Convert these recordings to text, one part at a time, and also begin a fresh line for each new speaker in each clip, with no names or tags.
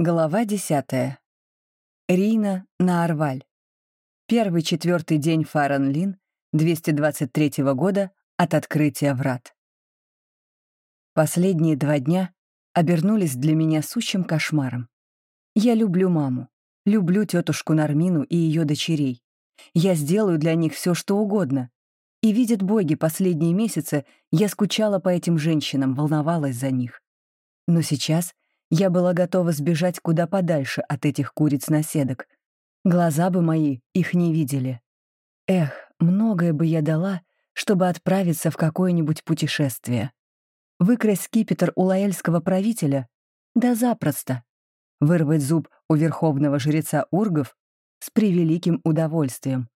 Глава десятая. Рина на Арваль. Первый четвертый день Фаренлин 223 года от открытия врат. Последние два дня обернулись для меня сущим кошмаром. Я люблю маму, люблю тетушку Нармину и ее дочерей. Я сделаю для них все, что угодно. И видят боги последние месяцы, я скучала по этим женщинам, волновалась за них. Но сейчас я была готова сбежать куда подальше от этих куриц-наседок. Глаза бы мои их не видели. Эх, многое бы я дала, чтобы отправиться в какое-нибудь путешествие. Выкрасть скипетр у лаэльского правителя? Да запросто. Вырвать зуб у верховного жреца Ургов? С превеликим удовольствием.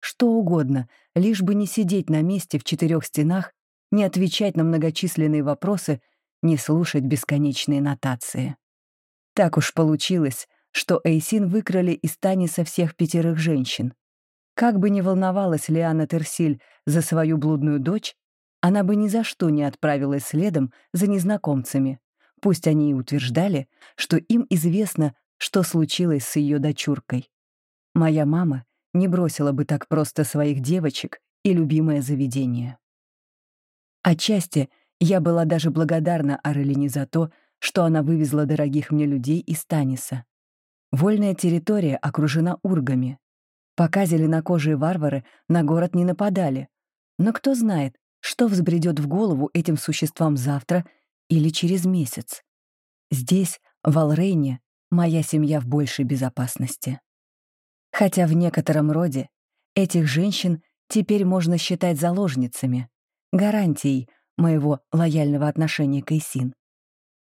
Что угодно, лишь бы не сидеть на месте в четырех стенах, не отвечать на многочисленные вопросы — не слушать бесконечные нотации. Так уж получилось, что Эйсин выкрали из Таниса всех пятерых женщин. Как бы ни волновалась Лиана Терсиль за свою блудную дочь, она бы ни за что не отправилась следом за незнакомцами. Пусть они и утверждали, что им известно, что случилось с ее дочуркой. Моя мама не бросила бы так просто своих девочек и любимое заведение. Отчасти — я была даже благодарна Арелине за то, что она вывезла дорогих мне людей из Таниса. Вольная территория окружена ургами. Пока зеленокожие варвары на город не нападали. Но кто знает, что взбредет в голову этим существам завтра или через месяц. Здесь, в Алрейне, моя семья в большей безопасности. Хотя в некотором роде этих женщин теперь можно считать заложницами, гарантией, моего лояльного отношения к Эйсин.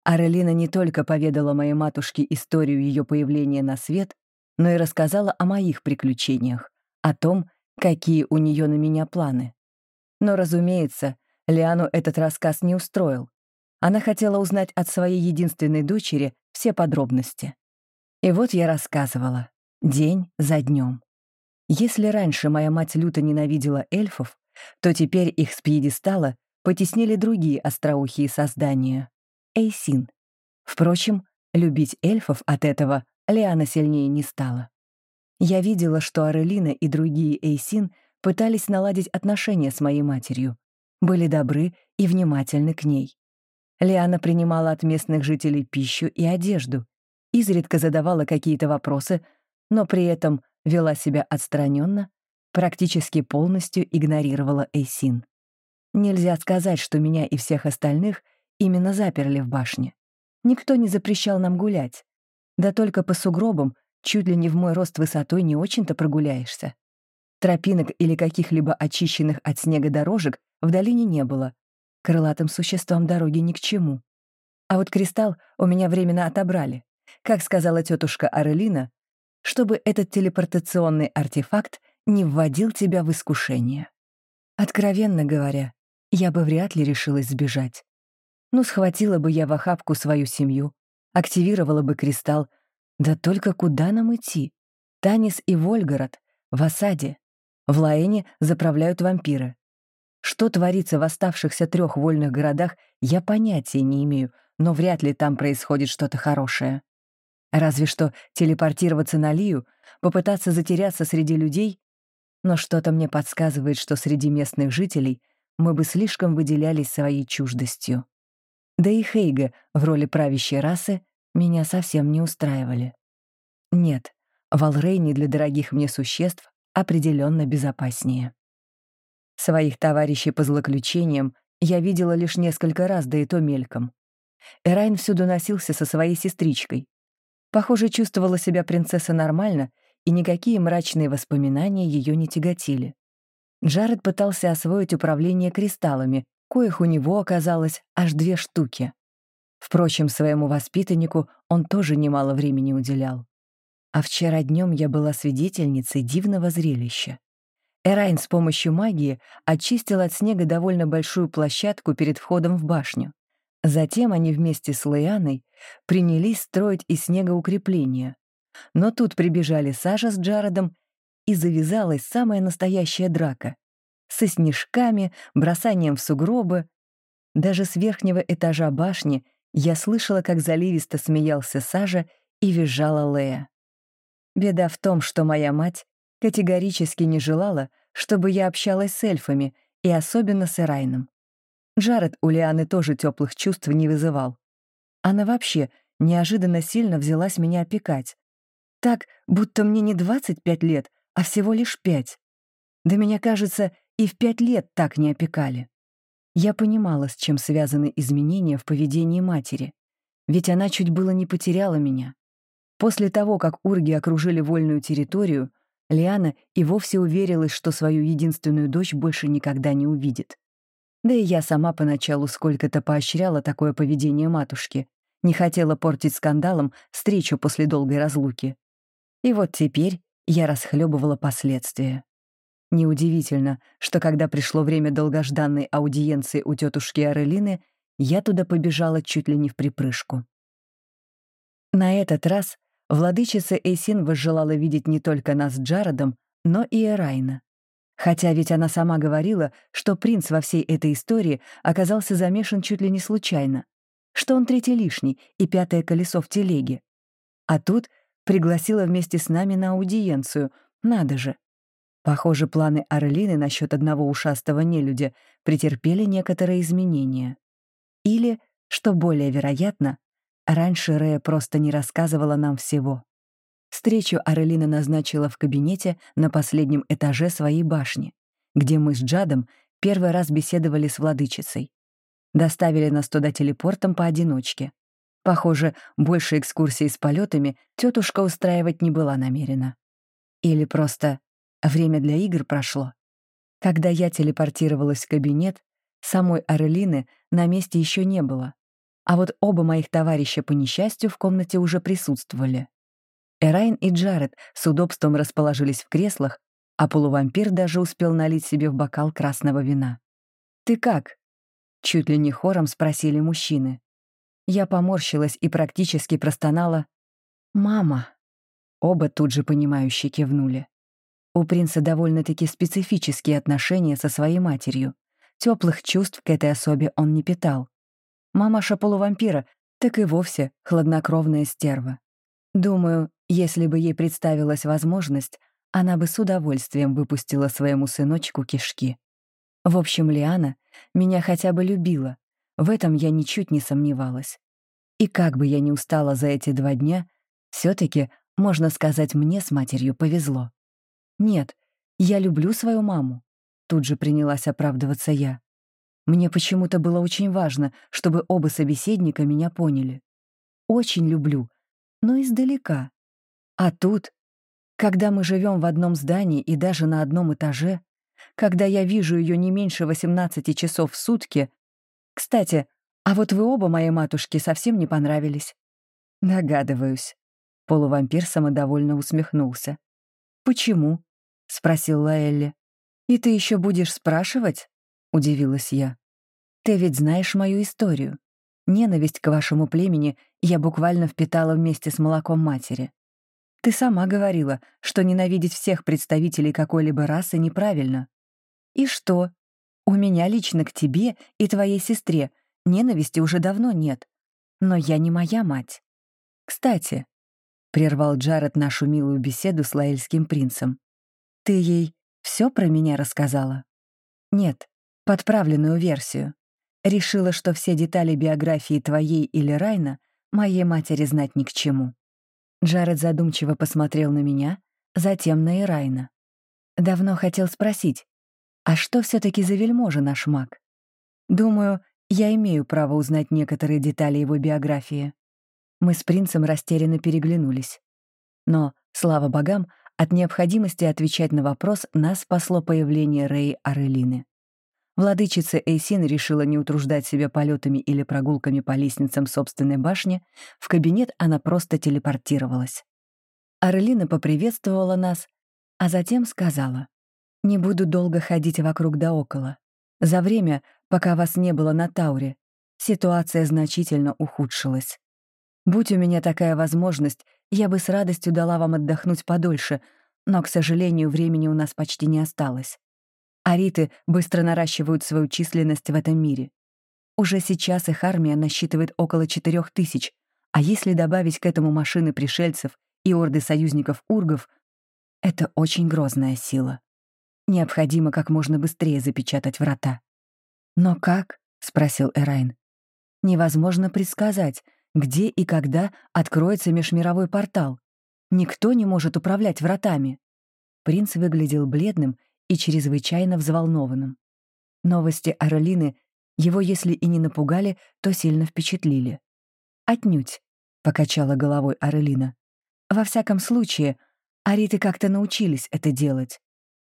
Арелина не только поведала моей матушке историю ее появления на свет, но и рассказала о моих приключениях, о том, какие у нее на меня планы. Но, разумеется, Лиану этот рассказ не устроил. Она хотела узнать от своей единственной дочери все подробности. И вот я рассказывала, день за днем. Если раньше моя мать люто ненавидела эльфов, то теперь их с пьедестала потеснили другие остроухие создания — Эйсин. Впрочем, любить эльфов от этого Лиана сильнее не стала. Я видела, что Арелина и другие Эйсин пытались наладить отношения с моей матерью, были добры и внимательны к ней. Лиана принимала от местных жителей пищу и одежду, изредка задавала какие-то вопросы, но при этом вела себя отстраненно, практически полностью игнорировала Эйсин. Нельзя сказать, что меня и всех остальных именно заперли в башне. Никто не запрещал нам гулять. Да только по сугробам чуть ли не в мой рост высотой не очень-то прогуляешься. Тропинок или каких-либо очищенных от снега дорожек в долине не было. Крылатым существам дороги ни к чему. А вот кристалл у меня временно отобрали. Как сказала тетушка Арелина, чтобы этот телепортационный артефакт не вводил тебя в искушение. Откровенно говоря, я бы вряд ли решилась сбежать. Ну, схватила бы я в охапку свою семью, активировала бы кристалл. Да только куда нам идти? Танис и Вольгород в осаде. В Лаэне заправляют вампиры. Что творится в оставшихся трех вольных городах, я понятия не имею, но вряд ли там происходит что-то хорошее. Разве что телепортироваться на Лию, попытаться затеряться среди людей, но что-то мне подсказывает, что среди местных жителей — мы бы слишком выделялись своей чуждостью. Да и Хейга в роли правящей расы меня совсем не устраивали. Нет, в Алрейне для дорогих мне существ определенно безопаснее. Своих товарищей по злоключениям я видела лишь несколько раз, да и то мельком. Эрайн всюду носился со своей сестричкой. Похоже, чувствовала себя принцесса нормально, и никакие мрачные воспоминания ее не тяготили. Джаред пытался освоить управление кристаллами, коих у него оказалось аж две штуки. Впрочем, своему воспитаннику он тоже немало времени уделял. А вчера днем я была свидетельницей дивного зрелища. Эрайн с помощью магии очистил от снега довольно большую площадку перед входом в башню. Затем они вместе с Лейаной принялись строить из снега укрепления. Но тут прибежали Саша с Джаредом и завязалась самая настоящая драка. Со снежками, бросанием в сугробы. Даже с верхнего этажа башни я слышала, как заливисто смеялся Сажа и визжала Лея. Беда в том, что моя мать категорически не желала, чтобы я общалась с эльфами, и особенно с Эрайном. Джаред у Лианы тоже теплых чувств не вызывал. Она вообще неожиданно сильно взялась меня опекать. Так, будто мне не 25 лет, а всего лишь пять. Да меня, кажется, и в пять лет так не опекали. Я понимала, с чем связаны изменения в поведении матери, ведь она чуть было не потеряла меня. После того, как урги окружили вольную территорию, Лиана и вовсе уверилась, что свою единственную дочь больше никогда не увидит. Да и я сама поначалу сколько-то поощряла такое поведение матушки, не хотела портить скандалом встречу после долгой разлуки. И вот теперь я расхлебывала последствия. Неудивительно, что когда пришло время долгожданной аудиенции у тетушки Арелины, я туда побежала чуть ли не в припрыжку. На этот раз владычица Эйсин возжелала видеть не только нас с Джародом, но и Эрайна. Хотя ведь она сама говорила, что принц во всей этой истории оказался замешан чуть ли не случайно, что он третий лишний и пятое колесо в телеге. А тут пригласила вместе с нами на аудиенцию, надо же. Похоже, планы Орлины насчет одного ушастого нелюдя претерпели некоторые изменения. Или, что более вероятно, раньше Рея просто не рассказывала нам всего. Встречу Арелина назначила в кабинете на последнем этаже своей башни, где мы с Джадом первый раз беседовали с владычицей. Доставили нас туда телепортом поодиночке. Похоже, больше экскурсий с полетами тетушка устраивать не была намерена. Или просто время для игр прошло. Когда я телепортировалась в кабинет, самой Арелины на месте еще не было, а вот оба моих товарища по несчастью в комнате уже присутствовали. Эрайн и Джаред с удобством расположились в креслах, а полувампир даже успел налить себе в бокал красного вина. «Ты как?» — чуть ли не хором спросили мужчины. Я поморщилась и практически простонала «Мама». Оба тут же понимающе кивнули. У принца довольно-таки специфические отношения со своей матерью. Теплых чувств к этой особе он не питал. Мамаша полувампира так и вовсе хладнокровная стерва. Думаю, если бы ей представилась возможность, она бы с удовольствием выпустила своему сыночку кишки. В общем, Лиана меня хотя бы любила, в этом я ничуть не сомневалась. И как бы я ни устала за эти два дня, все таки можно сказать, мне с матерью повезло. Нет, я люблю свою маму. Тут же принялась оправдываться я. Мне почему-то было очень важно, чтобы оба собеседника меня поняли. Очень люблю, но издалека. А тут, когда мы живем в одном здании и даже на одном этаже, когда я вижу ее не меньше 18 часов в сутки... Кстати, а вот вы оба моей матушке совсем не понравились. Догадываюсь. Полувампир самодовольно усмехнулся. «Почему?» — спросил Лаэлли. «И ты еще будешь спрашивать?» — удивилась я. «Ты ведь знаешь мою историю. Ненависть к вашему племени я буквально впитала вместе с молоком матери. Ты сама говорила, что ненавидеть всех представителей какой-либо расы неправильно. И что? У меня лично к тебе и твоей сестре ненависти уже давно нет. Но я не моя мать. Кстати, — прервал Джаред нашу милую беседу с лаэльским принцем, — ты ей все про меня рассказала? Нет, подправленную версию. Решила, что все детали биографии твоей или Райна моей матери знать ни к чему. Джаред задумчиво посмотрел на меня, затем на Ирайна. Давно хотел спросить, а что все таки за вельможа наш маг? Думаю, я имею право узнать некоторые детали его биографии. Мы с принцем растерянно переглянулись. Но, слава богам, от необходимости отвечать на вопрос нас спасло появление Рэй Арелины. Владычица Эйсин решила не утруждать себя полетами или прогулками по лестницам собственной башни, в кабинет она просто телепортировалась. Арлина поприветствовала нас, а затем сказала, «Не буду долго ходить вокруг да около. За время, пока вас не было на Тауре, ситуация значительно ухудшилась. Будь у меня такая возможность, я бы с радостью дала вам отдохнуть подольше, но, к сожалению, времени у нас почти не осталось. Ариты быстро наращивают свою численность в этом мире. Уже сейчас их армия насчитывает около четырех тысяч, А если добавить к этому машины пришельцев и орды союзников ургов, это очень грозная сила. Необходимо как можно быстрее запечатать врата. «Но как?» — спросил Эрайн. «Невозможно предсказать, где и когда откроется межмировой портал. Никто не может управлять вратами». Принц выглядел бледным и чрезвычайно взволнованным. Новости Аралины его, если и не напугали, то сильно впечатлили. «Отнюдь», — покачала головой Арелина. «Во всяком случае, ариты как-то научились это делать».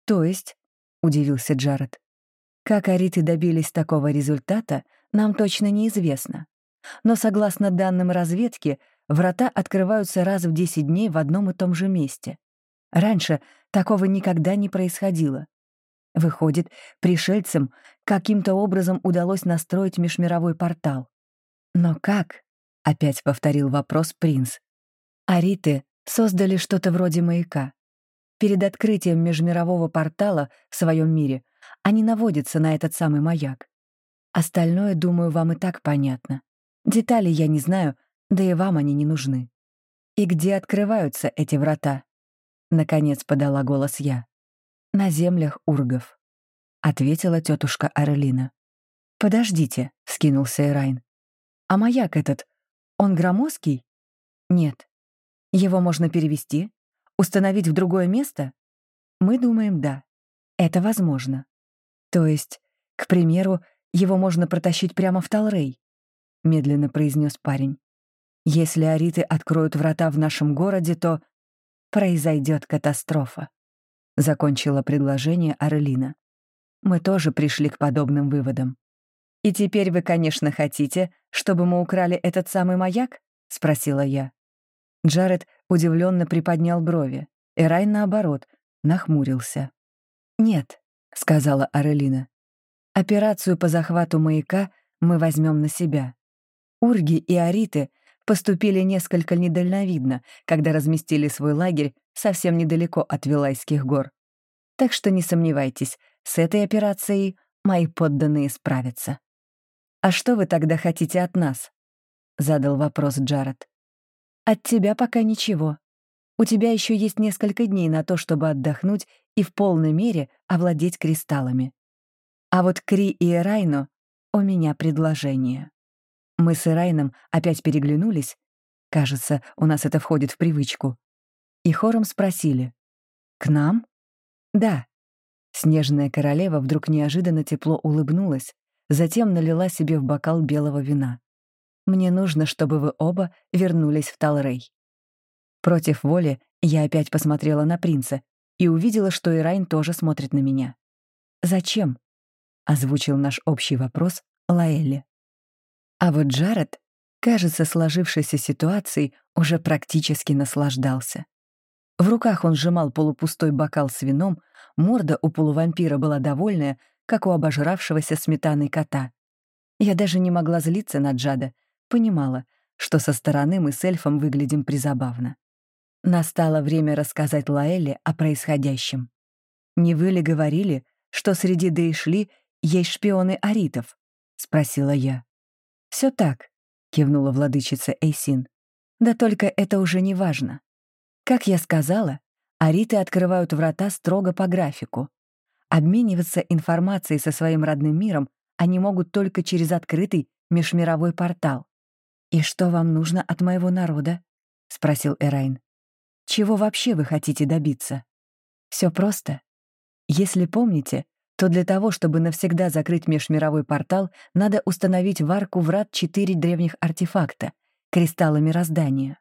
«То есть?» — удивился Джаред. «Как ариты добились такого результата, нам точно неизвестно. Но, согласно данным разведки, врата открываются раз в 10 дней в одном и том же месте. Раньше такого никогда не происходило. Выходит, пришельцам каким-то образом удалось настроить межмировой портал. Но как? Опять повторил вопрос принц. Ариты создали что-то вроде маяка. Перед открытием межмирового портала в своем мире они наводятся на этот самый маяк. Остальное, думаю, вам и так понятно. Детали я не знаю, да и вам они не нужны. И где открываются эти врата? Наконец подала голос я. На землях ургов, ответила тетушка Арелина. Подождите, вскинулся Эрайн. А маяк этот, он громоздкий? Нет. Его можно перевести? Установить в другое место? Мы думаем, да. Это возможно. То есть, к примеру, его можно протащить прямо в Талрей, медленно произнес парень. Если ариты откроют врата в нашем городе, то произойдет катастрофа. Закончила предложение Арлина. Мы тоже пришли к подобным выводам. «И теперь вы, конечно, хотите, чтобы мы украли этот самый маяк?» — спросила я. Джаред удивленно приподнял брови. Эрай, наоборот, нахмурился. «Нет», — сказала Арелина. «Операцию по захвату маяка мы возьмем на себя. Урги и Ариты поступили несколько недальновидно, когда разместили свой лагерь совсем недалеко от Вилайских гор. Так что не сомневайтесь, с этой операцией мои подданные справятся. «А что вы тогда хотите от нас?» — задал вопрос Джаред. «От тебя пока ничего. У тебя еще есть несколько дней на то, чтобы отдохнуть и в полной мере овладеть кристаллами. А вот Кри и Эрайну у меня предложение». Мы с Эрайном опять переглянулись. Кажется, у нас это входит в привычку. И хором спросили. «К нам?» «Да». Снежная королева вдруг неожиданно тепло улыбнулась, затем налила себе в бокал белого вина. «Мне нужно, чтобы вы оба вернулись в Талрей». Против воли я опять посмотрела на принца и увидела, что Ирайн тоже смотрит на меня. «Зачем?» — озвучил наш общий вопрос Лаэлли. А вот Джаред, кажется, сложившейся ситуацией уже практически наслаждался. В руках он сжимал полупустой бокал с вином, морда у полувампира была довольная, как у обожравшегося сметаной кота. Я даже не могла злиться на Джада, понимала, что со стороны мы с эльфом выглядим призабавно. Настало время рассказать Лаэле о происходящем. «Не вы ли говорили, что среди Дейшли есть шпионы аритов?» — спросила я. Все так», — кивнула владычица Эйсин. «Да только это уже не важно. Как я сказала, ариты открывают врата строго по графику. Обмениваться информацией со своим родным миром они могут только через открытый межмировой портал. «И что вам нужно от моего народа?» — спросил Эрайн. «Чего вообще вы хотите добиться?» Все просто. Если помните, то для того, чтобы навсегда закрыть межмировой портал, надо установить в арку врат четыре древних артефакта — кристалла мироздания.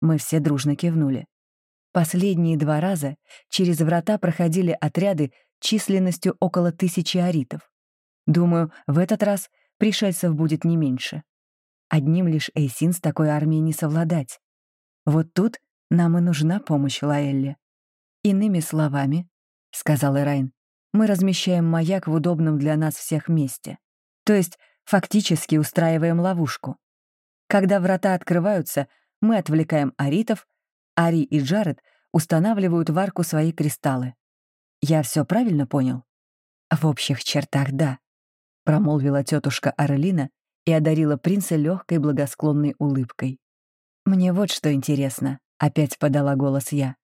Мы все дружно кивнули. Последние два раза через врата проходили отряды численностью около тысячи аритов. Думаю, в этот раз пришельцев будет не меньше. Одним лишь Эйсин с такой армией не совладать. Вот тут нам и нужна помощь Лаэлли. Иными словами, — сказал Эрайн, — мы размещаем маяк в удобном для нас всех месте. То есть фактически устраиваем ловушку. Когда врата открываются, мы отвлекаем аритов, Ари и Джаред устанавливают в арку свои кристаллы. Я все правильно понял? В общих чертах да, промолвила тетушка Аралина и одарила принца легкой благосклонной улыбкой. Мне вот что интересно, опять подала голос я.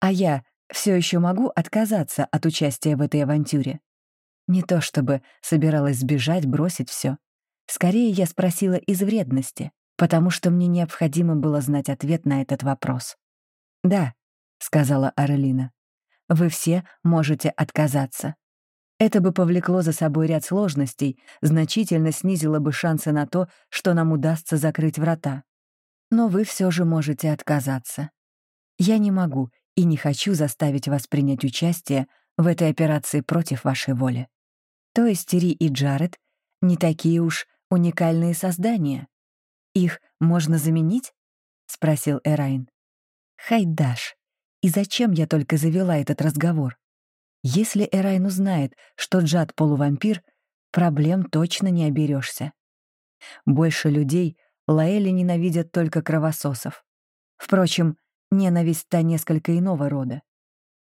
А я все еще могу отказаться от участия в этой авантюре? Не то чтобы собиралась сбежать, бросить все. Скорее, я спросила из вредности, потому что мне необходимо было знать ответ на этот вопрос. «Да», — сказала Арелина, — «вы все можете отказаться. Это бы повлекло за собой ряд сложностей, значительно снизило бы шансы на то, что нам удастся закрыть врата. Но вы все же можете отказаться. Я не могу и не хочу заставить вас принять участие в этой операции против вашей воли. То есть Ри и Джаред не такие уж уникальные создания. Их можно заменить? — спросил Эрайн. Хайдаш, и зачем я только завела этот разговор? Если Эрайн узнает, что Джад — полувампир, проблем точно не оберешься. Больше людей Лаэли ненавидят только кровососов. Впрочем, ненависть та несколько иного рода.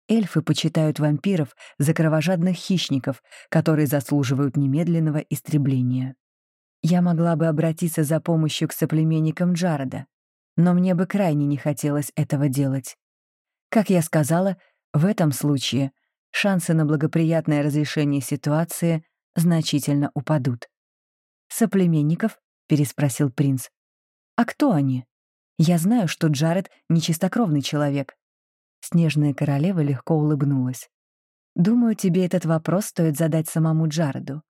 Эльфы почитают вампиров за кровожадных хищников, которые заслуживают немедленного истребления. Я могла бы обратиться за помощью к соплеменникам Джареда, но мне бы крайне не хотелось этого делать. Как я сказала, в этом случае шансы на благоприятное разрешение ситуации значительно упадут. «Соплеменников?» — переспросил принц. «А кто они? Я знаю, что Джаред — нечистокровный человек». Снежная королева легко улыбнулась. «Думаю, тебе этот вопрос стоит задать самому Джареду.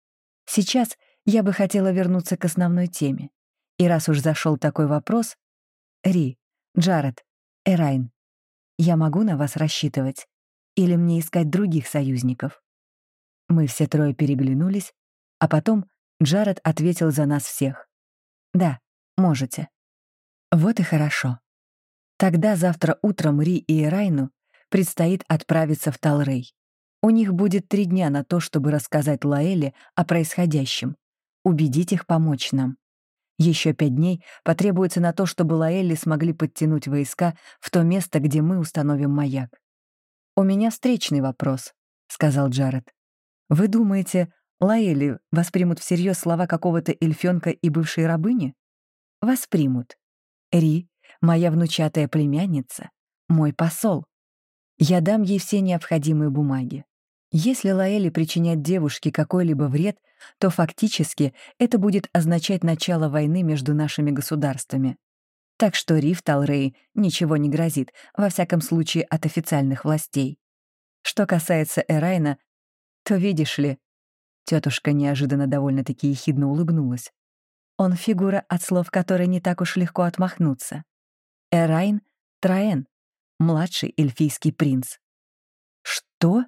Сейчас я бы хотела вернуться к основной теме. И раз уж зашел такой вопрос... Ри, Джаред, Эрайн, я могу на вас рассчитывать? Или мне искать других союзников?» Мы все трое переглянулись, а потом Джаред ответил за нас всех. «Да, можете». Вот и хорошо. Тогда завтра утром Ри и Эрайну предстоит отправиться в Талрей. У них будет три дня на то, чтобы рассказать Лаэле о происходящем, убедить их помочь нам. Еще пять дней потребуется на то, чтобы Лаэлли смогли подтянуть войска в то место, где мы установим маяк. «У меня встречный вопрос», — сказал Джаред. «Вы думаете, Лаэли воспримут всерьез слова какого-то эльфёнка и бывшей рабыни?» «Воспримут. Ри, моя внучатая племянница, мой посол. Я дам ей все необходимые бумаги. Если Лаэли причинять девушке какой-либо вред, то фактически это будет означать начало войны между нашими государствами. Так что Риф Талрей ничего не грозит, во всяком случае от официальных властей. Что касается Эрайна, то видишь ли, тетушка неожиданно довольно-таки ехидно улыбнулась. Он фигура, от слов которой не так уж легко отмахнуться. Эрайн Траен, младший эльфийский принц. Что?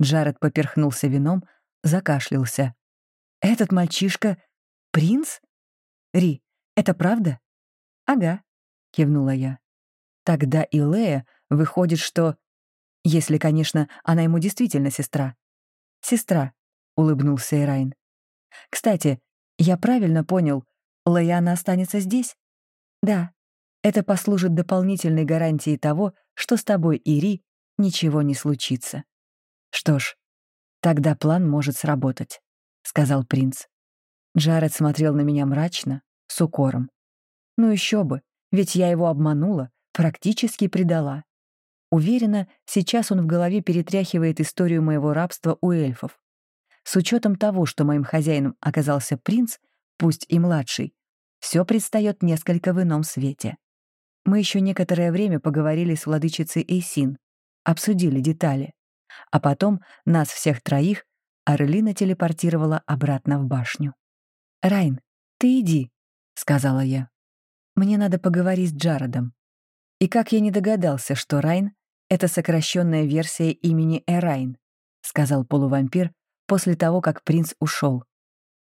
Джаред поперхнулся вином, закашлялся. Этот мальчишка — принц? Ри, это правда? «Ага», — кивнула я. «Тогда и Лея выходит, что... Если, конечно, она ему действительно сестра». «Сестра», — улыбнулся Эрайн. «Кстати, я правильно понял, Леяна останется здесь?» «Да, это послужит дополнительной гарантией того, что с тобой, Ири, ничего не случится». «Что ж, тогда план может сработать», — сказал принц. Джаред смотрел на меня мрачно, с укором. Ну еще бы, ведь я его обманула, практически предала. Уверена, сейчас он в голове перетряхивает историю моего рабства у эльфов. С учетом того, что моим хозяином оказался принц, пусть и младший, все предстает несколько в ином свете. Мы еще некоторое время поговорили с владычицей Эйсин, обсудили детали. А потом нас всех троих Орлина телепортировала обратно в башню. «Райн, ты иди», — сказала я. Мне надо поговорить с Джаредом. И как я не догадался, что Райн — это сокращенная версия имени Эрайн, сказал полувампир после того, как принц ушел.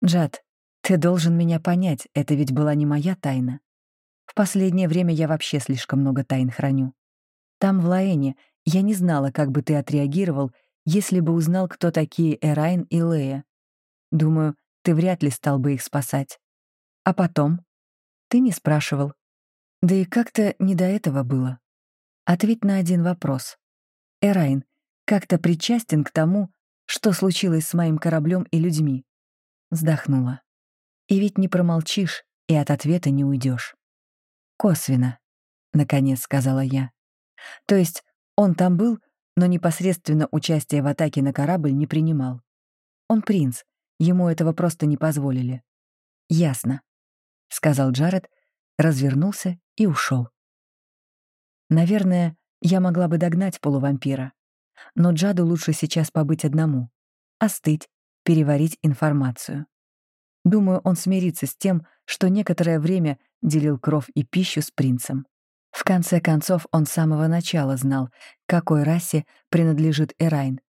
Джад, ты должен меня понять, это ведь была не моя тайна. В последнее время я вообще слишком много тайн храню. Там, в Лаэне, я не знала, как бы ты отреагировал, если бы узнал, кто такие Эрайн и Лея. Думаю, ты вряд ли стал бы их спасать. А потом? Ты не спрашивал. Да и как-то не до этого было. Ответь на один вопрос. Эрайн как-то причастен к тому, что случилось с моим кораблем и людьми. Вздохнула. И ведь не промолчишь, и от ответа не уйдешь. Косвенно, — наконец сказала я. То есть он там был, но непосредственно участие в атаке на корабль не принимал. Он принц, ему этого просто не позволили. «Ясно», — сказал Джаред, развернулся и ушел. Наверное, я могла бы догнать полувампира, но Джаду лучше сейчас побыть одному, остыть, переварить информацию. Думаю, он смирится с тем, что некоторое время делил кров и пищу с принцем. В конце концов, он с самого начала знал, какой расе принадлежит Эрайн.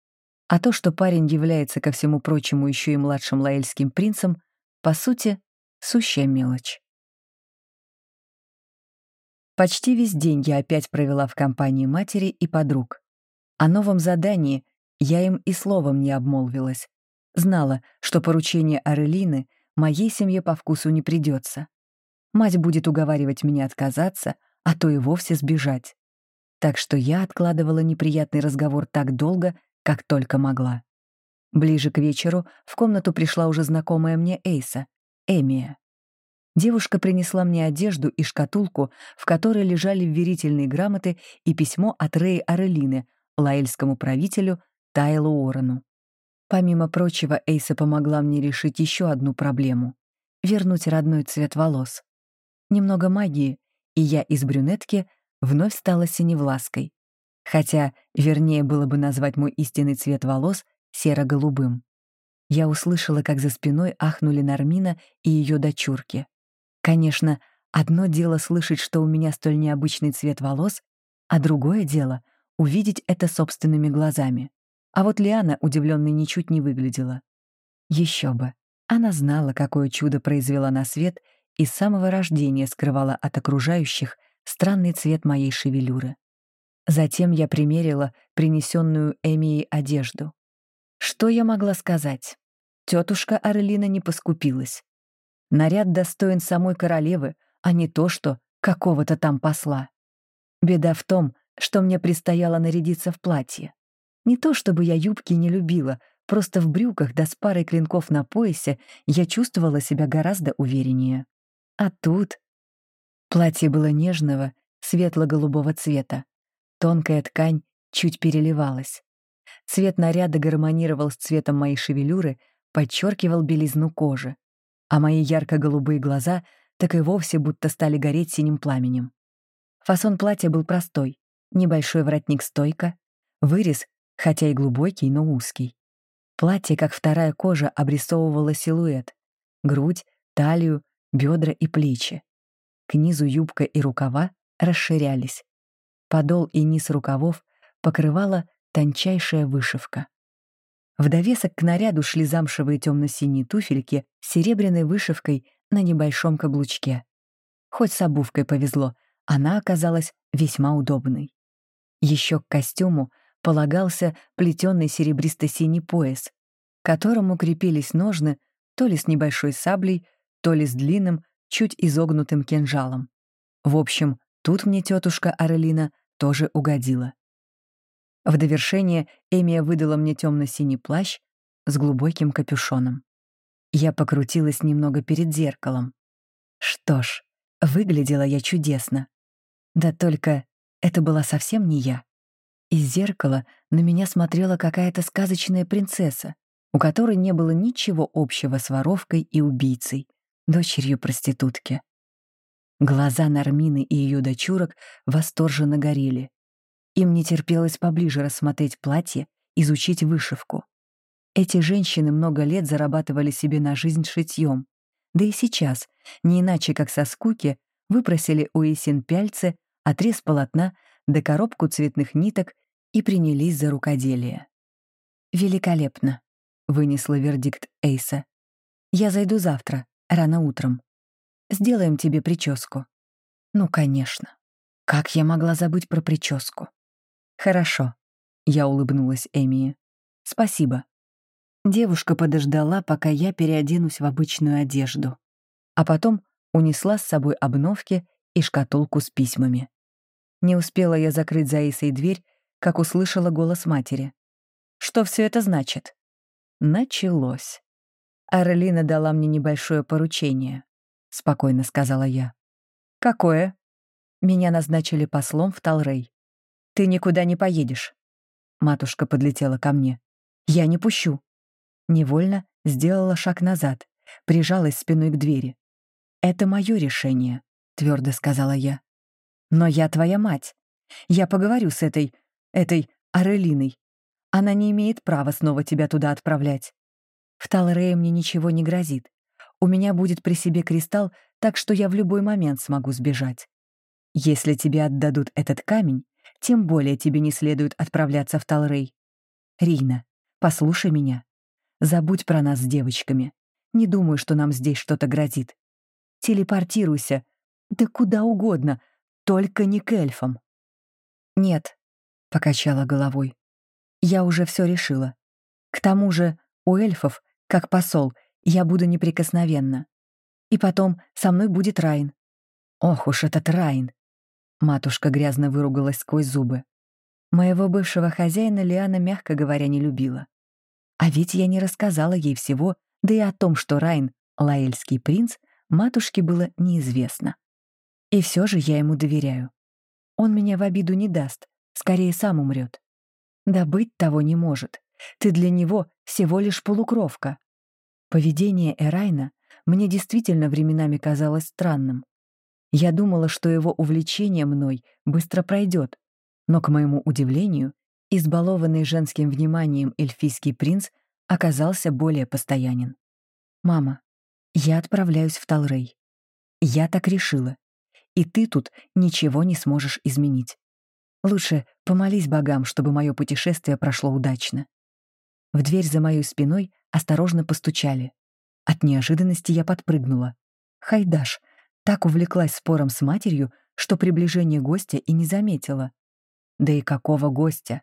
А то, что парень является, ко всему прочему, еще и младшим лаэльским принцем, по сути, сущая мелочь. Почти весь день я опять провела в компании матери и подруг. О новом задании я им и словом не обмолвилась. Знала, что поручение Арелины моей семье по вкусу не придется. Мать будет уговаривать меня отказаться, а то и вовсе сбежать. Так что я откладывала неприятный разговор так долго, как только могла. Ближе к вечеру в комнату пришла уже знакомая мне Эйса, Эмия. Девушка принесла мне одежду и шкатулку, в которой лежали верительные грамоты и письмо от Рэи Арелины, лаэльскому правителю Тайлу Орону. Помимо прочего, Эйса помогла мне решить еще одну проблему — вернуть родной цвет волос. Немного магии, и я из брюнетки вновь стала синевлаской. Хотя, вернее было бы назвать мой истинный цвет волос серо-голубым. Я услышала, как за спиной ахнули Нармина и ее дочурки. Конечно, одно дело слышать, что у меня столь необычный цвет волос, а другое дело — увидеть это собственными глазами. А вот Лиана удивленной ничуть не выглядела. Еще бы. Она знала, какое чудо произвела на свет и с самого рождения скрывала от окружающих странный цвет моей шевелюры. Затем я примерила принесенную Эмией одежду. Что я могла сказать? Тетушка Орлина не поскупилась. Наряд достоин самой королевы, а не то, что какого-то там посла. Беда в том, что мне предстояло нарядиться в платье. Не то чтобы я юбки не любила, просто в брюках да с парой клинков на поясе я чувствовала себя гораздо увереннее. А тут... Платье было нежного, светло-голубого цвета. Тонкая ткань чуть переливалась. Цвет наряда гармонировал с цветом моей шевелюры, подчеркивал белизну кожи а мои ярко-голубые глаза так и вовсе будто стали гореть синим пламенем. Фасон платья был простой, небольшой воротник-стойка, вырез, хотя и глубокий, но узкий. Платье, как вторая кожа, обрисовывало силуэт, грудь, талию, бедра и плечи. К низу юбка и рукава расширялись. Подол и низ рукавов покрывала тончайшая вышивка. В довесок к наряду шли замшевые темно-синие туфельки с серебряной вышивкой на небольшом каблучке. Хоть с обувкой повезло, она оказалась весьма удобной. Еще к костюму полагался плетеный серебристо-синий пояс, к которому крепились ножны то ли с небольшой саблей, то ли с длинным, чуть изогнутым кинжалом. В общем, тут мне тетушка Арелина тоже угодила. В довершение Эмия выдала мне темно-синий плащ с глубоким капюшоном. Я покрутилась немного перед зеркалом. Что ж, выглядела я чудесно. Да только это была совсем не я. Из зеркала на меня смотрела какая-то сказочная принцесса, у которой не было ничего общего с воровкой и убийцей, дочерью проститутки. Глаза Нармины и ее дочурок восторженно горели. Им не терпелось поближе рассмотреть платье, изучить вышивку. Эти женщины много лет зарабатывали себе на жизнь шитьем. Да и сейчас, не иначе как со скуки, выпросили у Исин пяльцы, отрез полотна да коробку цветных ниток и принялись за рукоделие. «Великолепно», — вынесла вердикт Эйса. «Я зайду завтра, рано утром. Сделаем тебе прическу». «Ну, конечно. Как я могла забыть про прическу?» «Хорошо», — я улыбнулась Эмии. «Спасибо». Девушка подождала, пока я переоденусь в обычную одежду, а потом унесла с собой обновки и шкатулку с письмами. Не успела я закрыть за Исой дверь, как услышала голос матери. «Что все это значит?» Началось. Арлина дала мне небольшое поручение, — спокойно сказала я. «Какое?» Меня назначили послом в Талрей. Ты никуда не поедешь. Матушка подлетела ко мне. Я не пущу. Невольно сделала шаг назад, прижалась спиной к двери. «Это мое решение», — твердо сказала я. «Но я твоя мать. Я поговорю с этой... этой Арелиной. Она не имеет права снова тебя туда отправлять. В Талрее мне ничего не грозит. У меня будет при себе кристалл, так что я в любой момент смогу сбежать. Если тебе отдадут этот камень, тем более тебе не следует отправляться в Талрей. Рина, послушай меня. Забудь про нас с девочками. Не думаю, что нам здесь что-то грозит. Телепортируйся. Да куда угодно, только не к эльфам. Нет, — покачала головой. Я уже все решила. К тому же у эльфов, как посол, я буду неприкосновенна. И потом со мной будет Райн. Ох уж этот Райн. Матушка грязно выругалась сквозь зубы. Моего бывшего хозяина Лиана, мягко говоря, не любила. А ведь я не рассказала ей всего, да и о том, что Райн — лаэльский принц, матушке было неизвестно. И все же я ему доверяю. Он меня в обиду не даст, скорее сам умрет. Да быть того не может. Ты для него всего лишь полукровка. Поведение Эрайна мне действительно временами казалось странным. Я думала, что его увлечение мной быстро пройдет, но, к моему удивлению, избалованный женским вниманием эльфийский принц оказался более постоянен. «Мама, я отправляюсь в Талрей. Я так решила. И ты тут ничего не сможешь изменить. Лучше помолись богам, чтобы мое путешествие прошло удачно». В дверь за моей спиной осторожно постучали. От неожиданности я подпрыгнула. Хайдаш так увлеклась спором с матерью, что приближение гостя и не заметила. Да и какого гостя?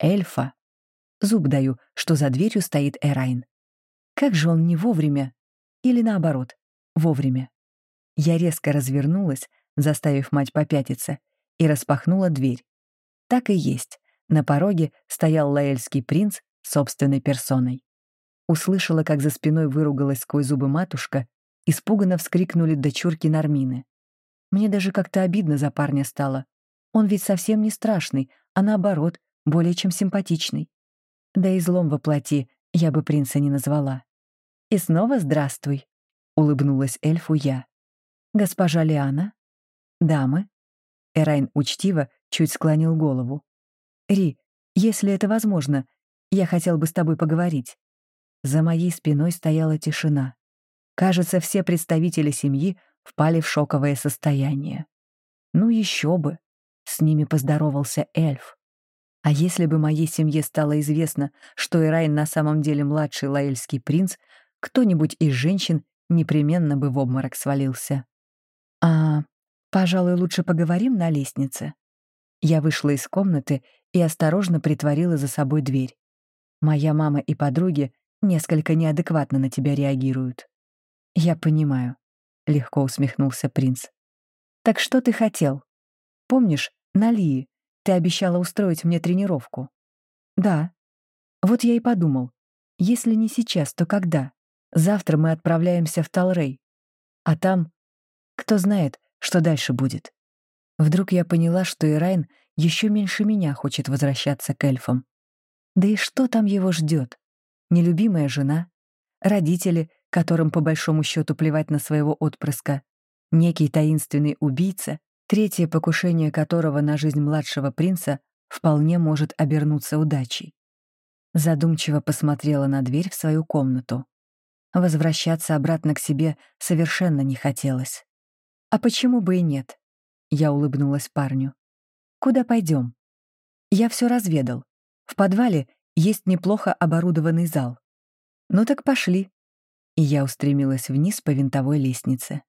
Эльфа. Зуб даю, что за дверью стоит Эрайн. Как же он не вовремя? Или наоборот, вовремя. Я резко развернулась, заставив мать попятиться, и распахнула дверь. Так и есть. На пороге стоял лаэльский принц собственной персоной. Услышала, как за спиной выругалась сквозь зубы матушка, испуганно вскрикнули дочурки Нармины. Мне даже как-то обидно за парня стало. Он ведь совсем не страшный, а наоборот, более чем симпатичный. Да и злом воплоти я бы принца не назвала. «И снова здравствуй», — улыбнулась эльфу я. «Госпожа Лиана?» «Дамы?» Эрайн учтиво чуть склонил голову. «Ри, если это возможно, я хотел бы с тобой поговорить». За моей спиной стояла тишина. Кажется, все представители семьи впали в шоковое состояние. Ну еще бы, с ними поздоровался эльф. А если бы моей семье стало известно, что Ирайн на самом деле младший лаэльский принц, кто-нибудь из женщин непременно бы в обморок свалился. А, пожалуй, лучше поговорим на лестнице. Я вышла из комнаты и осторожно притворила за собой дверь. Моя мама и подруги несколько неадекватно на тебя реагируют. Я понимаю, легко усмехнулся принц. Так что ты хотел? Помнишь, на Лии ты обещала устроить мне тренировку? Да. Вот я и подумал, если не сейчас, то когда? Завтра мы отправляемся в Талрей. А там, кто знает, что дальше будет. Вдруг я поняла, что Ирайн еще меньше меня хочет возвращаться к эльфам. Да и что там его ждет? Нелюбимая жена, родители, которым по большому счету плевать на своего отпрыска, некий таинственный убийца, третье покушение которого на жизнь младшего принца вполне может обернуться удачей. Задумчиво посмотрела на дверь в свою комнату. Возвращаться обратно к себе совершенно не хотелось. А почему бы и нет? Я улыбнулась парню. Куда пойдем? Я все разведал. В подвале есть неплохо оборудованный зал. Ну так пошли. И я устремилась вниз по винтовой лестнице.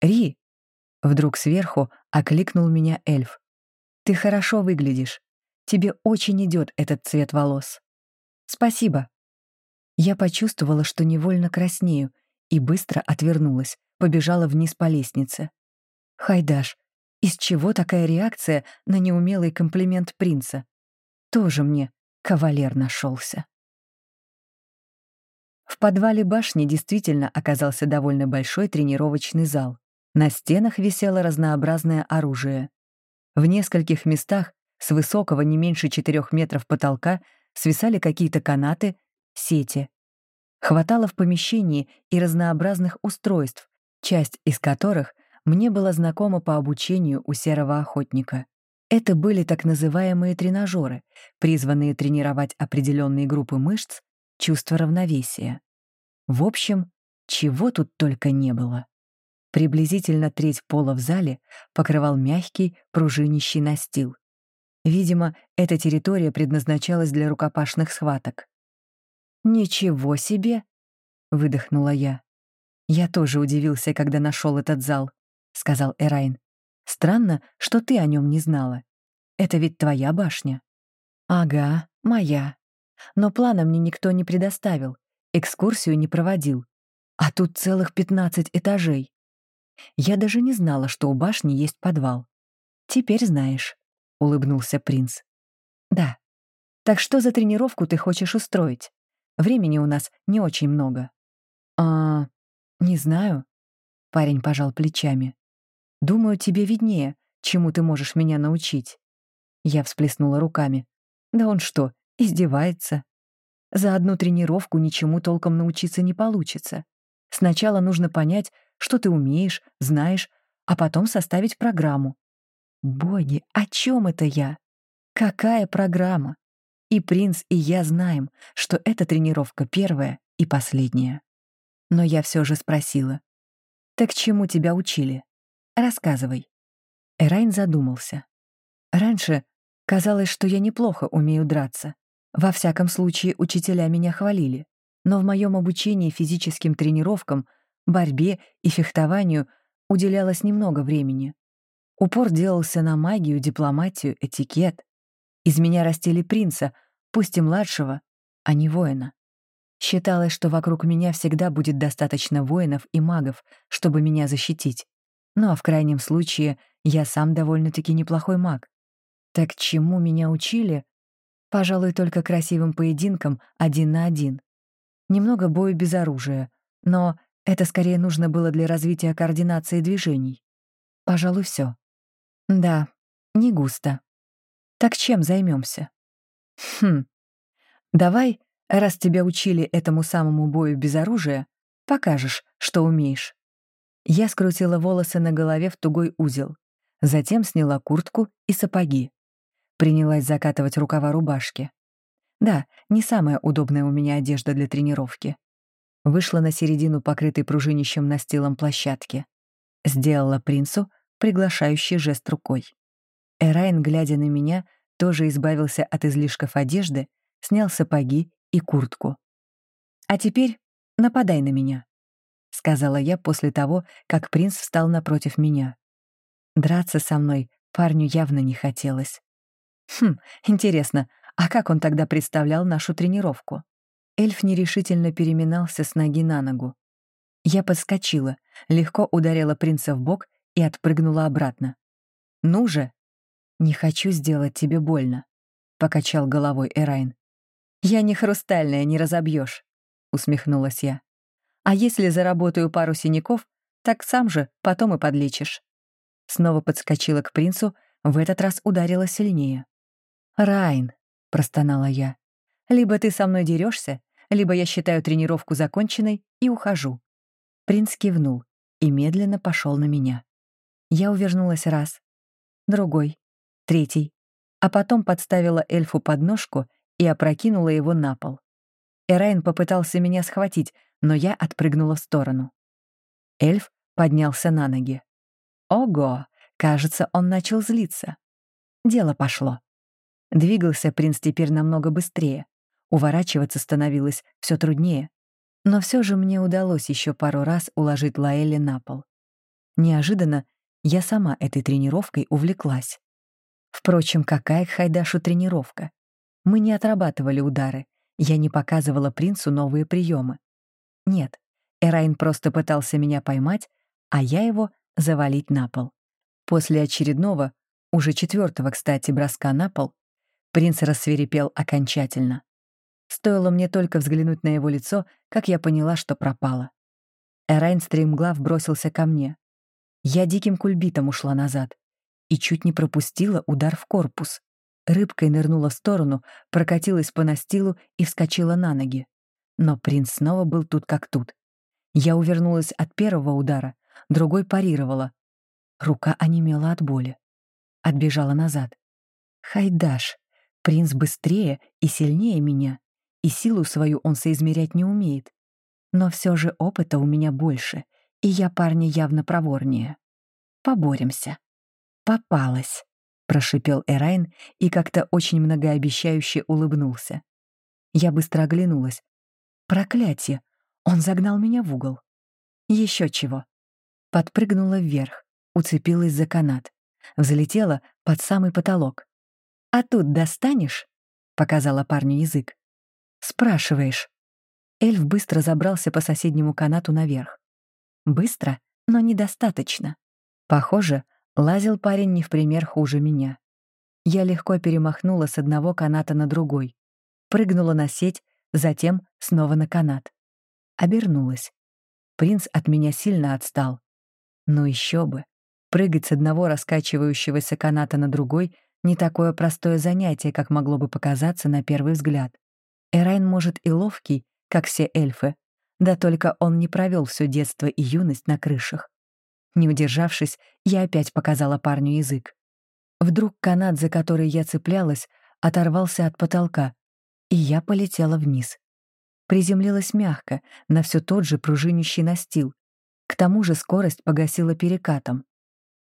«Ри!» — вдруг сверху окликнул меня эльф. «Ты хорошо выглядишь. Тебе очень идет этот цвет волос». «Спасибо». Я почувствовала, что невольно краснею, и быстро отвернулась, побежала вниз по лестнице. «Хайдаш, из чего такая реакция на неумелый комплимент принца? Тоже мне кавалер нашелся. В подвале башни действительно оказался довольно большой тренировочный зал, На стенах висело разнообразное оружие. В нескольких местах с высокого не меньше четырех метров потолка свисали какие-то канаты, сети. Хватало в помещении и разнообразных устройств, часть из которых мне была знакома по обучению у серого охотника. Это были так называемые тренажеры, призванные тренировать определенные группы мышц, чувство равновесия. В общем, чего тут только не было. Приблизительно треть пола в зале покрывал мягкий, пружинищий настил. Видимо, эта территория предназначалась для рукопашных схваток. «Ничего себе!» — выдохнула я. «Я тоже удивился, когда нашел этот зал», — сказал Эрайн. «Странно, что ты о нем не знала. Это ведь твоя башня». «Ага, моя. Но плана мне никто не предоставил, экскурсию не проводил. А тут целых пятнадцать этажей. Я даже не знала, что у башни есть подвал. Теперь знаешь», — улыбнулся принц. «Да. Так что за тренировку ты хочешь устроить? Времени у нас не очень много». «А, не знаю». Парень пожал плечами. «Думаю, тебе виднее, чему ты можешь меня научить». Я всплеснула руками. «Да он что, издевается?» За одну тренировку ничему толком научиться не получится. Сначала нужно понять, что ты умеешь, знаешь, а потом составить программу. Боги, о чем это я? Какая программа? И принц, и я знаем, что эта тренировка первая и последняя. Но я все же спросила. «Так чему тебя учили? Рассказывай». Эрайн задумался. Раньше казалось, что я неплохо умею драться. Во всяком случае, учителя меня хвалили. Но в моем обучении физическим тренировкам, борьбе и фехтованию уделялось немного времени. Упор делался на магию, дипломатию, этикет. Из меня растили принца, пусть и младшего, а не воина. Считалось, что вокруг меня всегда будет достаточно воинов и магов, чтобы меня защитить. Ну а в крайнем случае я сам довольно-таки неплохой маг. Так чему меня учили? Пожалуй, только красивым поединкам один на один. Немного бою без оружия, но это скорее нужно было для развития координации движений. Пожалуй, все. Да, не густо. Так чем займемся? Хм. Давай Раз тебя учили этому самому бою без оружия, покажешь, что умеешь». Я скрутила волосы на голове в тугой узел, затем сняла куртку и сапоги. Принялась закатывать рукава рубашки. Да, не самая удобная у меня одежда для тренировки. Вышла на середину покрытой пружинищем настилом площадки. Сделала принцу приглашающий жест рукой. Эрайн, глядя на меня, тоже избавился от излишков одежды, снял сапоги и куртку. «А теперь нападай на меня», — сказала я после того, как принц встал напротив меня. Драться со мной парню явно не хотелось. Хм, интересно, а как он тогда представлял нашу тренировку? Эльф нерешительно переминался с ноги на ногу. Я подскочила, легко ударила принца в бок и отпрыгнула обратно. «Ну же!» «Не хочу сделать тебе больно», — покачал головой Эрайн. «Я не хрустальная, не разобьешь», — усмехнулась я. «А если заработаю пару синяков, так сам же потом и подлечишь». Снова подскочила к принцу, в этот раз ударила сильнее. «Райн», — простонала я, — «либо ты со мной дерешься, либо я считаю тренировку законченной и ухожу». Принц кивнул и медленно пошел на меня. Я увернулась раз, другой, третий, а потом подставила эльфу подножку и опрокинула его на пол. Эрайн попытался меня схватить, но я отпрыгнула в сторону. Эльф поднялся на ноги. Ого, кажется, он начал злиться. Дело пошло. Двигался принц теперь намного быстрее. Уворачиваться становилось все труднее. Но все же мне удалось еще пару раз уложить Лаэли на пол. Неожиданно я сама этой тренировкой увлеклась. Впрочем, какая к Хайдашу тренировка? Мы не отрабатывали удары, я не показывала принцу новые приемы. Нет, Эрайн просто пытался меня поймать, а я его завалить на пол. После очередного, уже четвертого, кстати, броска на пол, принц рассверепел окончательно. Стоило мне только взглянуть на его лицо, как я поняла, что пропало. Эрайн стремглав бросился ко мне. Я диким кульбитом ушла назад и чуть не пропустила удар в корпус. Рыбкой нырнула в сторону, прокатилась по настилу и вскочила на ноги. Но принц снова был тут как тут. Я увернулась от первого удара, другой парировала. Рука онемела от боли. Отбежала назад. Хайдаш. Принц быстрее и сильнее меня, и силу свою он соизмерять не умеет. Но все же опыта у меня больше, и я парня явно проворнее. Поборемся. Попалась. — прошипел Эрайн и как-то очень многообещающе улыбнулся. Я быстро оглянулась. «Проклятие! Он загнал меня в угол. Еще чего». Подпрыгнула вверх, уцепилась за канат. Взлетела под самый потолок. «А тут достанешь?» — показала парню язык. «Спрашиваешь». Эльф быстро забрался по соседнему канату наверх. Быстро, но недостаточно. Похоже, Лазил парень не в пример хуже меня. Я легко перемахнула с одного каната на другой, прыгнула на сеть, затем снова на канат. Обернулась. Принц от меня сильно отстал. Ну еще бы. Прыгать с одного раскачивающегося каната на другой — не такое простое занятие, как могло бы показаться на первый взгляд. Эрайн, может, и ловкий, как все эльфы, да только он не провел все детство и юность на крышах. Не удержавшись, я опять показала парню язык. Вдруг канат, за который я цеплялась, оторвался от потолка, и я полетела вниз. Приземлилась мягко, на все тот же пружинищий настил. К тому же скорость погасила перекатом.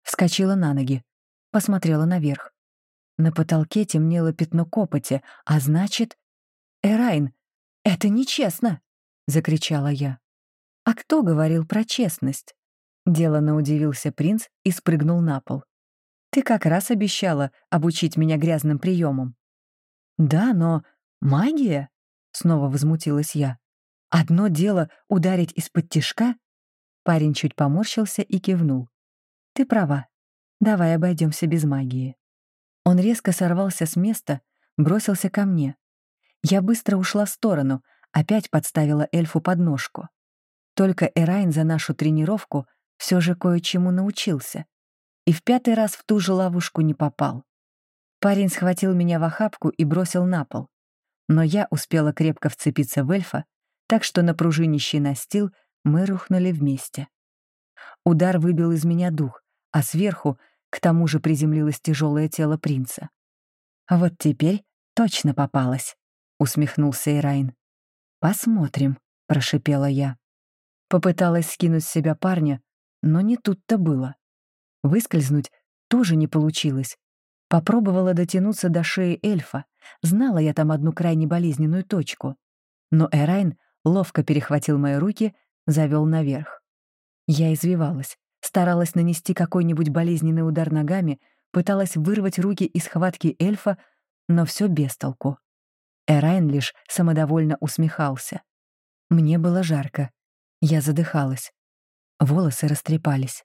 Вскочила на ноги, посмотрела наверх. На потолке темнело пятно копоти, а значит... «Эрайн, это нечестно!» — закричала я. «А кто говорил про честность?» Делано удивился принц и спрыгнул на пол. «Ты как раз обещала обучить меня грязным приемам». «Да, но магия?» — снова возмутилась я. «Одно дело ударить из-под тишка?» Парень чуть поморщился и кивнул. «Ты права. Давай обойдемся без магии». Он резко сорвался с места, бросился ко мне. Я быстро ушла в сторону, опять подставила эльфу подножку. Только Эрайн за нашу тренировку все же кое-чему научился. И в пятый раз в ту же ловушку не попал. Парень схватил меня в охапку и бросил на пол. Но я успела крепко вцепиться в эльфа, так что на пружинищий настил мы рухнули вместе. Удар выбил из меня дух, а сверху к тому же приземлилось тяжелое тело принца. «Вот теперь точно попалась», — усмехнулся Ирайн. «Посмотрим», — прошипела я. Попыталась скинуть с себя парня, но не тут-то было. Выскользнуть тоже не получилось. Попробовала дотянуться до шеи эльфа. Знала я там одну крайне болезненную точку. Но Эрайн ловко перехватил мои руки, завел наверх. Я извивалась, старалась нанести какой-нибудь болезненный удар ногами, пыталась вырвать руки из схватки эльфа, но все без толку. Эрайн лишь самодовольно усмехался. Мне было жарко. Я задыхалась. Волосы растрепались.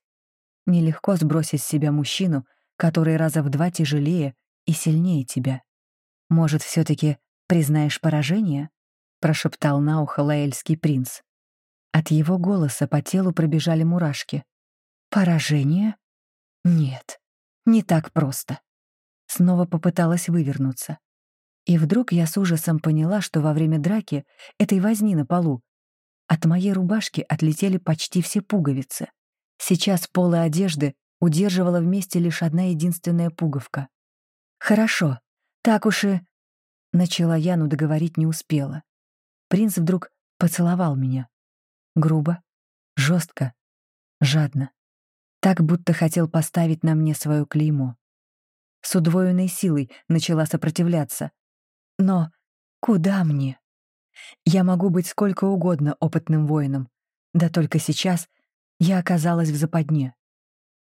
Нелегко сбросить с себя мужчину, который раза в два тяжелее и сильнее тебя. Может, все таки признаешь поражение? прошептал на ухо лаэльский принц. От его голоса по телу пробежали мурашки. Поражение? Нет, не так просто. Снова попыталась вывернуться. И вдруг я с ужасом поняла, что во время драки, этой возни на полу, от моей рубашки отлетели почти все пуговицы. Сейчас полы одежды удерживала вместе лишь одна единственная пуговка. «Хорошо, так уж и...» Начала я, но договорить не успела. Принц вдруг поцеловал меня. Грубо, жестко, жадно. Так, будто хотел поставить на мне свое клеймо. С удвоенной силой начала сопротивляться. Но куда мне? Я могу быть сколько угодно опытным воином, да только сейчас я оказалась в западне.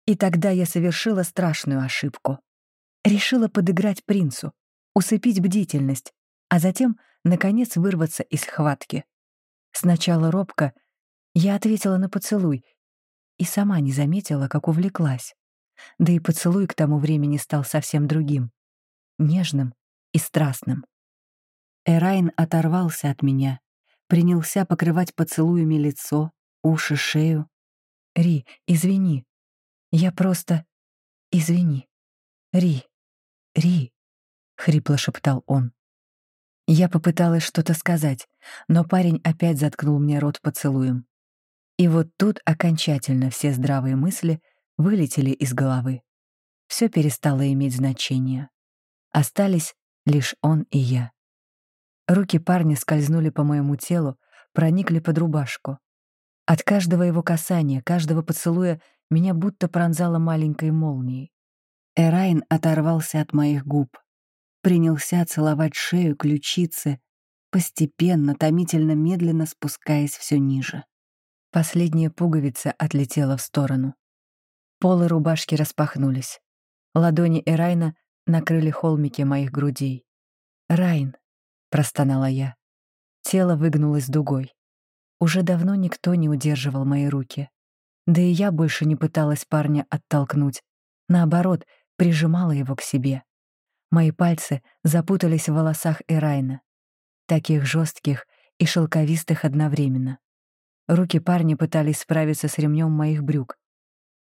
И тогда я совершила страшную ошибку. Решила подыграть принцу, усыпить бдительность, а затем, наконец, вырваться из схватки. Сначала робко я ответила на поцелуй и сама не заметила, как увлеклась. Да и поцелуй к тому времени стал совсем другим, нежным и страстным. Эрайн оторвался от меня, принялся покрывать поцелуями лицо, уши, шею. «Ри, извини». Я просто... Извини. Ри, Ри, — хрипло шептал он. Я попыталась что-то сказать, но парень опять заткнул мне рот поцелуем. И вот тут окончательно все здравые мысли вылетели из головы. Все перестало иметь значение. Остались лишь он и я. Руки парня скользнули по моему телу, проникли под рубашку. От каждого его касания, каждого поцелуя меня будто пронзало маленькой молнией. Эрайн оторвался от моих губ, принялся целовать шею, ключицы, постепенно, томительно, медленно спускаясь все ниже. Последняя пуговица отлетела в сторону. Полы рубашки распахнулись. Ладони Эрайна накрыли холмики моих грудей. «Райн», — простонала я. Тело выгнулось дугой. Уже давно никто не удерживал мои руки. Да и я больше не пыталась парня оттолкнуть. Наоборот, прижимала его к себе. Мои пальцы запутались в волосах Эрайна, таких жестких и шелковистых одновременно. Руки парня пытались справиться с ремнем моих брюк.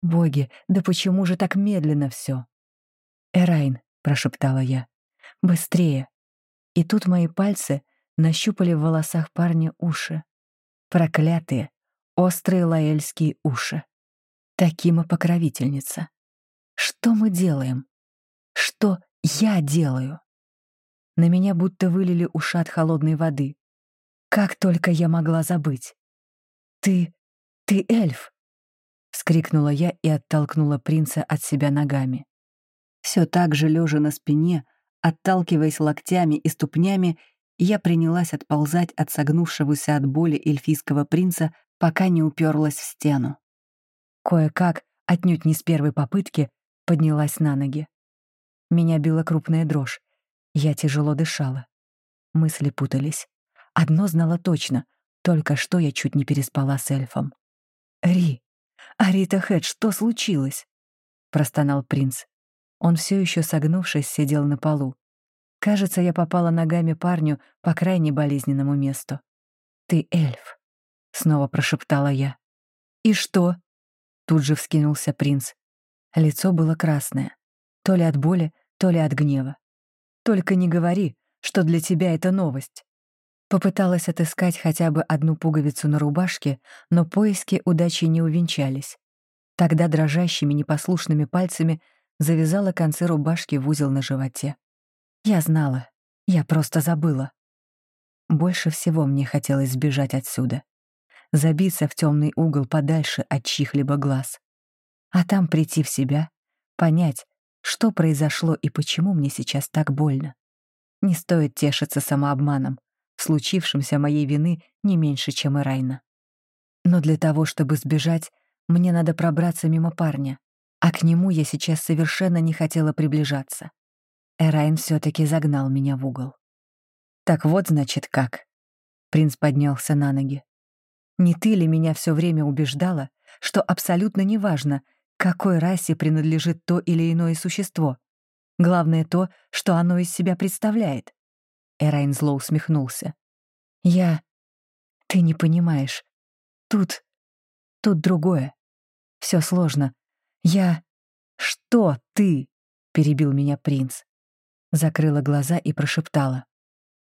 «Боги, да почему же так медленно все? «Эрайн», — прошептала я, — «быстрее». И тут мои пальцы нащупали в волосах парня уши. Проклятые, острые лаэльские уши. Такима покровительница. Что мы делаем? Что я делаю. На меня будто вылили ушат холодной воды. Как только я могла забыть. «Ты... ты эльф!» — вскрикнула я и оттолкнула принца от себя ногами. Все так же, лежа на спине, отталкиваясь локтями и ступнями, я принялась отползать от согнувшегося от боли эльфийского принца, пока не уперлась в стену. Кое-как, отнюдь не с первой попытки, поднялась на ноги. Меня била крупная дрожь. Я тяжело дышала. Мысли путались. Одно знала точно. Только что я чуть не переспала с эльфом. «Ри! Арита Хэт, что случилось?» — простонал принц. Он все еще согнувшись, сидел на полу. Кажется, я попала ногами парню по крайне болезненному месту. «Ты эльф», — снова прошептала я. «И что?» — тут же вскинулся принц. Лицо было красное то ли от боли, то ли от гнева. «Только не говори, что для тебя это новость». Попыталась отыскать хотя бы одну пуговицу на рубашке, но поиски удачи не увенчались. Тогда дрожащими непослушными пальцами завязала концы рубашки в узел на животе. Я знала, я просто забыла. Больше всего мне хотелось сбежать отсюда. Забиться в темный угол подальше от чьих-либо глаз. А там прийти в себя, понять, что произошло и почему мне сейчас так больно. Не стоит тешиться самообманом. Случившемся моей вины не меньше, чем и Райна. Но для того, чтобы сбежать, мне надо пробраться мимо парня, а к нему я сейчас совершенно не хотела приближаться. Эрайн все таки загнал меня в угол. «Так вот, значит, как?» Принц поднялся на ноги. «Не ты ли меня все время убеждала, что абсолютно неважно, какой расе принадлежит то или иное существо? Главное то, что оно из себя представляет. Эрайн зло усмехнулся. Я... Ты не понимаешь. Тут... Тут другое. Все сложно. Я... Что ты? Перебил меня принц. Закрыла глаза и прошептала.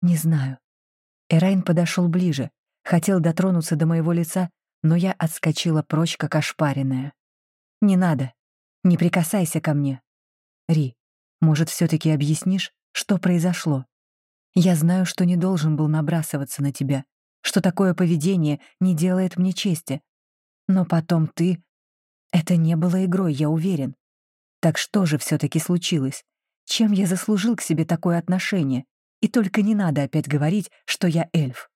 Не знаю. Эрайн подошел ближе, хотел дотронуться до моего лица, но я отскочила прочь, как ошпаренная. «Не надо. Не прикасайся ко мне. Ри, может, все таки объяснишь, что произошло? Я знаю, что не должен был набрасываться на тебя, что такое поведение не делает мне чести. Но потом ты... Это не было игрой, я уверен. Так что же все таки случилось? Чем я заслужил к себе такое отношение? И только не надо опять говорить, что я эльф.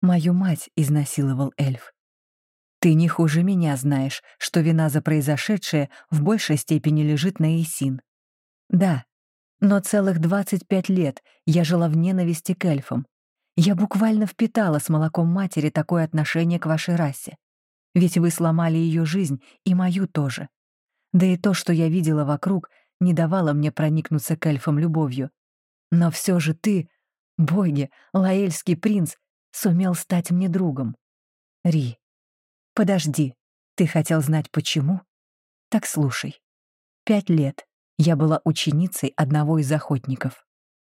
Мою мать изнасиловал эльф. Ты не хуже меня знаешь, что вина за произошедшее в большей степени лежит на Исин. Да, но целых 25 лет я жила в ненависти к эльфам. Я буквально впитала с молоком матери такое отношение к вашей расе. Ведь вы сломали ее жизнь, и мою тоже. Да и то, что я видела вокруг, не давало мне проникнуться к эльфам любовью. Но все же ты, боги, лаэльский принц, сумел стать мне другом. Ри, «Подожди, ты хотел знать, почему?» Так слушай. Пять лет я была ученицей одного из охотников.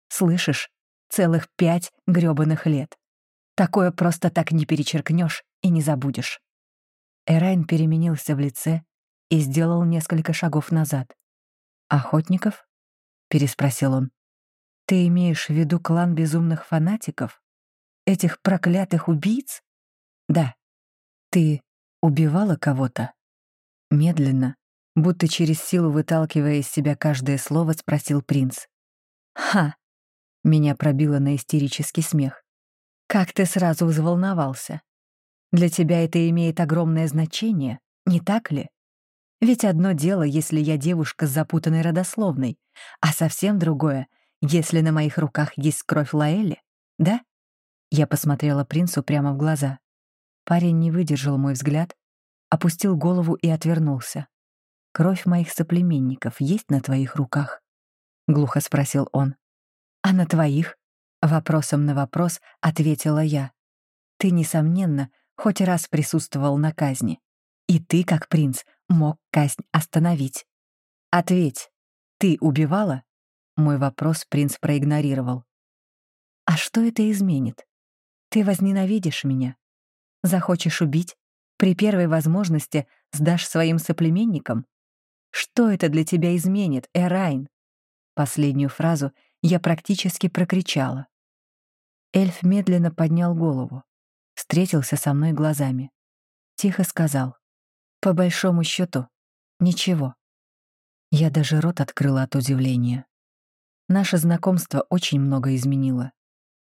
Слышишь? Целых пять грёбаных лет. Такое просто так не перечеркнешь и не забудешь. Эрайн переменился в лице и сделал несколько шагов назад. «Охотников?» — переспросил он. «Ты имеешь в виду клан безумных фанатиков? Этих проклятых убийц?» «Да. Ты убивала кого-то?» Медленно, будто через силу выталкивая из себя каждое слово, спросил принц. «Ха!» — меня пробило на истерический смех. «Как ты сразу взволновался? Для тебя это имеет огромное значение, не так ли? Ведь одно дело, если я девушка с запутанной родословной, а совсем другое, если на моих руках есть кровь Лаэли, да?» Я посмотрела принцу прямо в глаза. Парень не выдержал мой взгляд, опустил голову и отвернулся. «Кровь моих соплеменников есть на твоих руках?» — глухо спросил он. «А на твоих?» — вопросом на вопрос ответила я. «Ты, несомненно, хоть раз присутствовал на казни. И ты, как принц, мог казнь остановить. Ответь, ты убивала?» Мой вопрос принц проигнорировал. «А что это изменит? Ты возненавидишь меня? Захочешь убить? При первой возможности сдашь своим соплеменникам? Что это для тебя изменит, Эрайн?» Последнюю фразу я практически прокричала. Эльф медленно поднял голову, встретился со мной глазами. Тихо сказал. «По большому счету, ничего». Я даже рот открыла от удивления. Наше знакомство очень много изменило.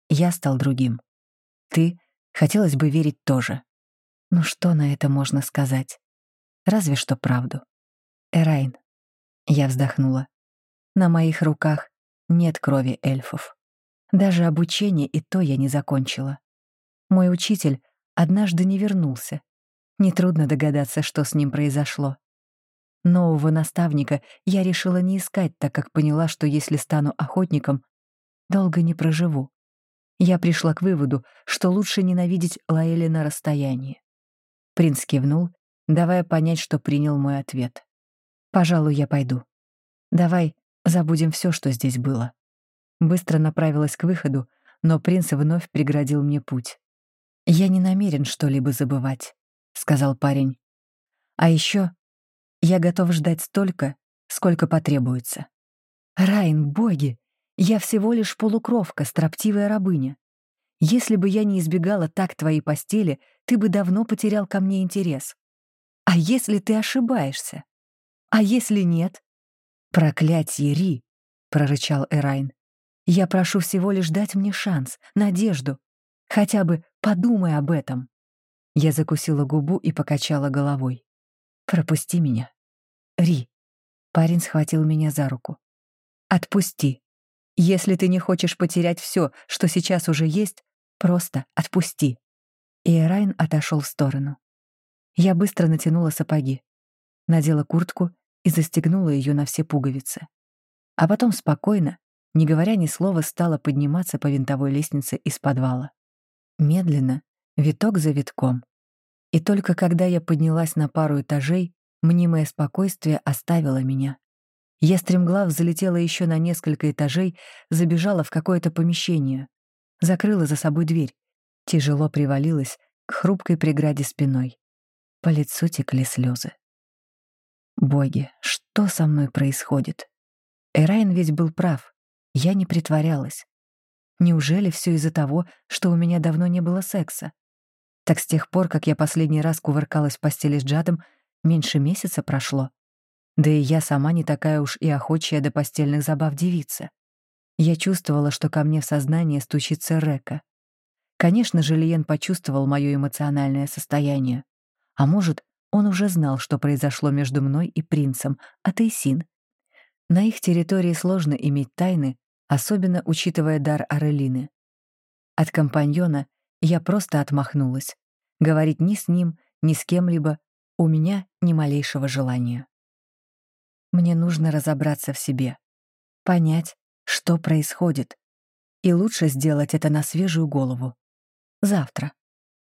Я стал другим. Ты, хотелось бы верить, тоже. Ну что на это можно сказать? Разве что правду. Эрайн. Я вздохнула. На моих руках нет крови эльфов. Даже обучение и то я не закончила. Мой учитель однажды не вернулся. Нетрудно догадаться, что с ним произошло. Нового наставника я решила не искать, так как поняла, что если стану охотником, долго не проживу. Я пришла к выводу, что лучше ненавидеть Лаэли на расстоянии. Принц кивнул, давая понять, что принял мой ответ. Пожалуй, я пойду. Давай забудем все, что здесь было. Быстро направилась к выходу, но принц вновь преградил мне путь. «Я не намерен что-либо забывать», — сказал парень. «А еще я готов ждать столько, сколько потребуется. Райн, боги, я всего лишь полукровка, строптивая рабыня. Если бы я не избегала так твоей постели, ты бы давно потерял ко мне интерес. А если ты ошибаешься? А если нет? Проклятье, Ри, прорычал Эрайн. Я прошу всего лишь дать мне шанс, надежду. Хотя бы подумай об этом. Я закусила губу и покачала головой. Пропусти меня. Ри. Парень схватил меня за руку. Отпусти. Если ты не хочешь потерять все, что сейчас уже есть, просто отпусти. И Эрайн отошел в сторону. Я быстро натянула сапоги надела куртку и застегнула ее на все пуговицы. А потом спокойно, не говоря ни слова, стала подниматься по винтовой лестнице из подвала. Медленно, виток за витком. И только когда я поднялась на пару этажей, мнимое спокойствие оставило меня. Я стремглав залетела еще на несколько этажей, забежала в какое-то помещение, закрыла за собой дверь, тяжело привалилась к хрупкой преграде спиной. По лицу текли слезы. Боги, что со мной происходит? Эрайн ведь был прав. Я не притворялась. Неужели все из-за того, что у меня давно не было секса? Так с тех пор, как я последний раз кувыркалась в постели с Джадом, меньше месяца прошло. Да и я сама не такая уж и охочая до постельных забав девица. Я чувствовала, что ко мне в сознание стучится Река. Конечно же, Лиен почувствовал мое эмоциональное состояние. А может, он уже знал, что произошло между мной и принцем, а Тейсин. На их территории сложно иметь тайны, особенно учитывая дар Арелины. От компаньона я просто отмахнулась. Говорить ни с ним, ни с кем-либо у меня ни малейшего желания. Мне нужно разобраться в себе, понять, что происходит, и лучше сделать это на свежую голову. Завтра.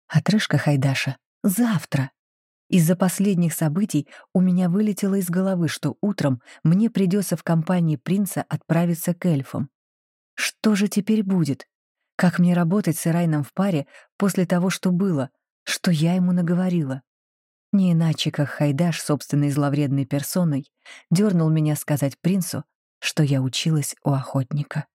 Отрыжка Хайдаша. Завтра. Из-за последних событий у меня вылетело из головы, что утром мне придется в компании принца отправиться к эльфам. Что же теперь будет? Как мне работать с Ирайном в паре после того, что было, что я ему наговорила? Не иначе, как Хайдаш собственной зловредной персоной дернул меня сказать принцу, что я училась у охотника.